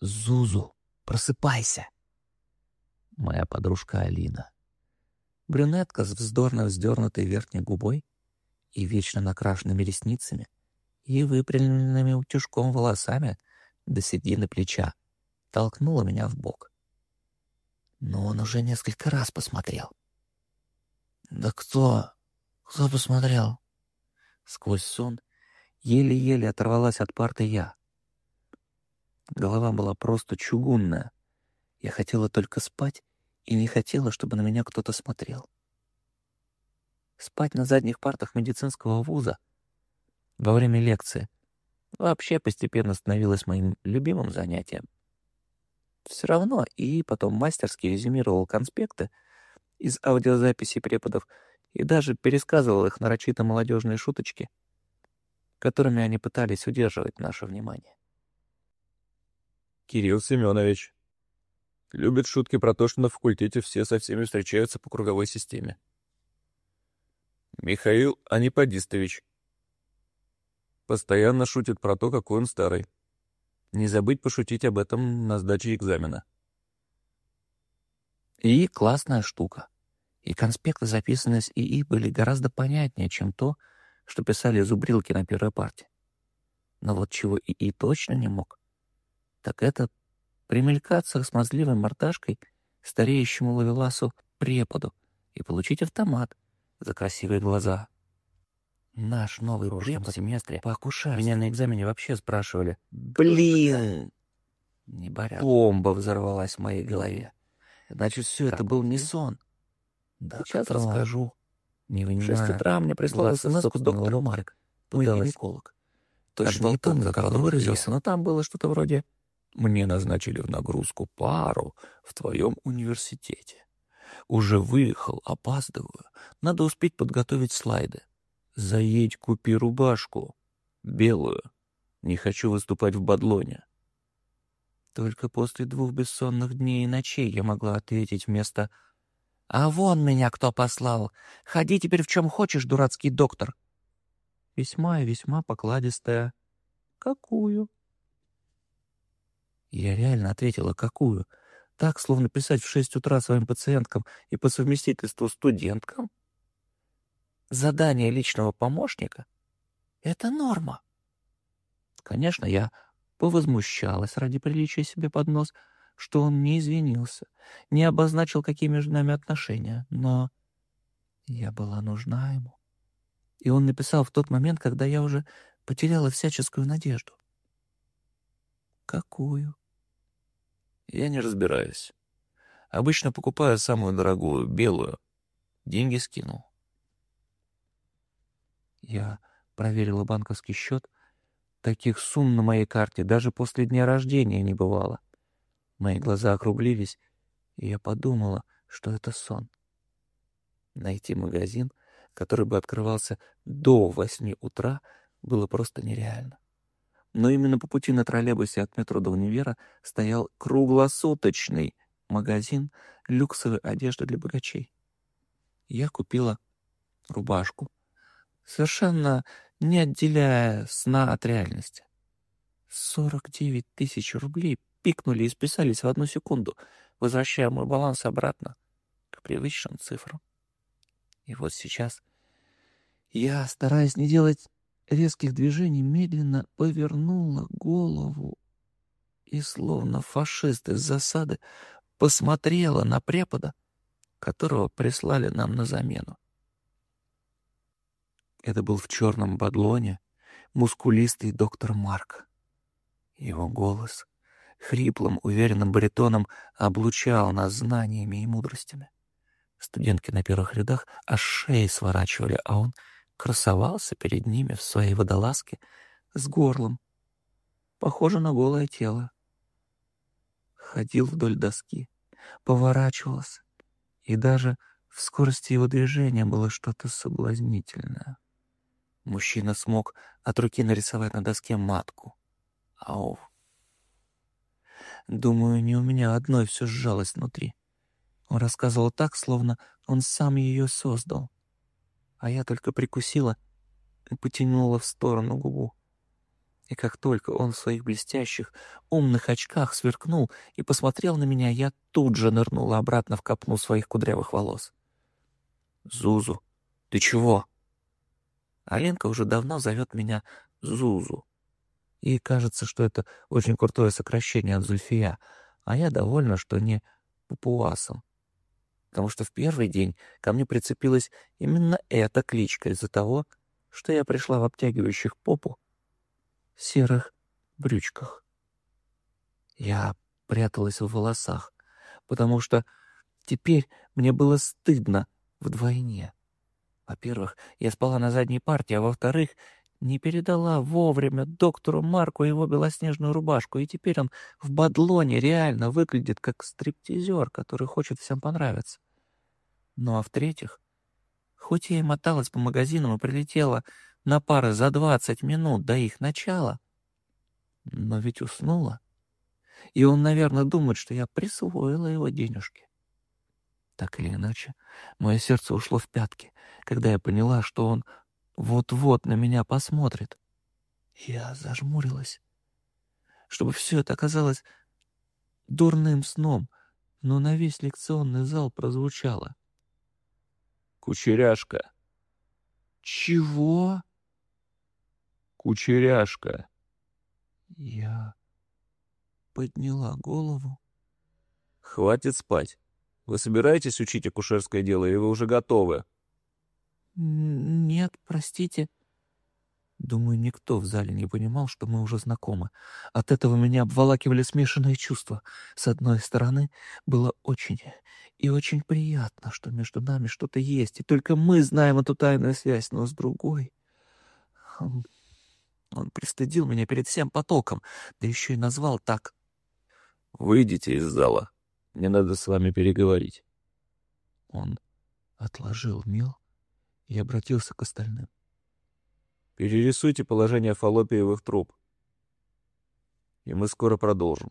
Зузу, просыпайся!» Моя подружка Алина. Брюнетка с вздорно вздернутой верхней губой и вечно накрашенными ресницами и выпрямленными утюжком волосами до середины плеча толкнула меня в бок. Но он уже несколько раз посмотрел. «Да кто? Кто посмотрел?» Сквозь сон еле-еле оторвалась от парты я. Голова была просто чугунная. Я хотела только спать и не хотела, чтобы на меня кто-то смотрел. Спать на задних партах медицинского вуза во время лекции вообще постепенно становилось моим любимым занятием. Все равно и потом мастерски резюмировал конспекты из аудиозаписей преподов и даже пересказывал их нарочито молодежные шуточки, которыми они пытались удерживать наше внимание. Кирилл Семенович. Любит шутки про то, что на факультете все со всеми встречаются по круговой системе. Михаил Аниподистович. Постоянно шутит про то, какой он старый. Не забыть пошутить об этом на сдаче экзамена. И классная штука. И конспекты, записанные с ИИ, были гораздо понятнее, чем то, что писали зубрилки на первой парте. Но вот чего ИИ точно не мог, так это примелькаться смазливой мордашкой стареющему ловеласу преподу и получить автомат за красивые глаза. Наш новый препод в семестре по акушерству. Меня на экзамене вообще спрашивали. Блин! Не боря. Бомба взорвалась в моей голове. Значит, все это был не сон. Да, Сейчас расскажу. Не В шесть утра мне прислал смс доктор Марк, гинеколог. Точно не помню, как он выразился, но там было что-то вроде «Мне назначили в нагрузку пару в твоем университете. Уже выехал, опаздываю. Надо успеть подготовить слайды. Заедь, купи рубашку. Белую. Не хочу выступать в бадлоне. Только после двух бессонных дней и ночей я могла ответить вместо «А вон меня кто послал! Ходи теперь в чем хочешь, дурацкий доктор!» Весьма и весьма покладистая. «Какую?» Я реально ответила «какую?» Так, словно писать в шесть утра своим пациенткам и по совместительству студенткам. Задание личного помощника — это норма. Конечно, я повозмущалась ради приличия себе под нос, что он не извинился, не обозначил, какие между нами отношения, но я была нужна ему. И он написал в тот момент, когда я уже потеряла всяческую надежду. Какую? Я не разбираюсь. Обычно покупаю самую дорогую, белую. Деньги скинул. Я проверила банковский счет. Таких сумм на моей карте даже после дня рождения не бывало. Мои глаза округлились, и я подумала, что это сон. Найти магазин, который бы открывался до восьми утра, было просто нереально. Но именно по пути на троллейбусе от метро до универа стоял круглосуточный магазин люксовой одежды для богачей. Я купила рубашку, совершенно не отделяя сна от реальности. Сорок девять тысяч рублей пикнули и списались в одну секунду, возвращая мой баланс обратно к привычным цифрам. И вот сейчас я, стараясь не делать резких движений, медленно повернула голову и, словно фашист из засады, посмотрела на препода, которого прислали нам на замену. Это был в черном бадлоне мускулистый доктор Марк. Его голос хриплым, уверенным баритоном облучал нас знаниями и мудростями. Студентки на первых рядах аж шеи сворачивали, а он красовался перед ними в своей водолазке с горлом, похоже на голое тело. Ходил вдоль доски, поворачивался, и даже в скорости его движения было что-то соблазнительное. Мужчина смог от руки нарисовать на доске матку. Ау. Думаю, не у меня одной все сжалось внутри. Он рассказывал так, словно он сам ее создал. А я только прикусила и потянула в сторону губу. И как только он в своих блестящих, умных очках сверкнул и посмотрел на меня, я тут же нырнула обратно в копну своих кудрявых волос. «Зузу, ты чего?» Аленка уже давно зовет меня Зузу. И кажется, что это очень крутое сокращение от Зульфия, а я довольна, что не Папуасом. Потому что в первый день ко мне прицепилась именно эта кличка из-за того, что я пришла в обтягивающих попу серых брючках. Я пряталась в волосах, потому что теперь мне было стыдно вдвойне. Во-первых, я спала на задней партии, а во-вторых, не передала вовремя доктору Марку его белоснежную рубашку, и теперь он в бадлоне реально выглядит как стриптизер, который хочет всем понравиться. Ну а в-третьих, хоть я и моталась по магазинам и прилетела на пары за двадцать минут до их начала, но ведь уснула. И он, наверное, думает, что я присвоила его денежки. Так или иначе, мое сердце ушло в пятки, когда я поняла, что он вот-вот на меня посмотрит. Я зажмурилась, чтобы все это оказалось дурным сном, но на весь лекционный зал прозвучало. «Кучеряшка». «Чего?» «Кучеряшка». Я подняла голову. «Хватит спать. Вы собираетесь учить акушерское дело, или вы уже готовы?» «Нет, простите». Думаю, никто в зале не понимал, что мы уже знакомы. От этого меня обволакивали смешанные чувства. С одной стороны, было очень и очень приятно, что между нами что-то есть, и только мы знаем эту тайную связь, но с другой... Хм, он пристыдил меня перед всем потоком, да еще и назвал так. «Выйдите из зала. Мне надо с вами переговорить». Он отложил мел и обратился к остальным. «Перерисуйте положение фаллопиевых труб, и мы скоро продолжим».